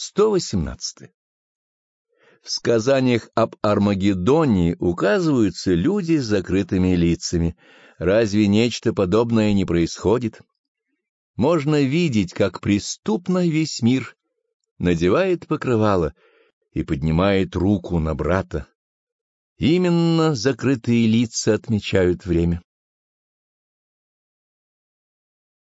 118. В сказаниях об Армагеддоне указываются люди с закрытыми лицами. Разве нечто подобное не происходит? Можно видеть, как преступно весь мир надевает покрывало и поднимает руку на брата. Именно закрытые лица отмечают время.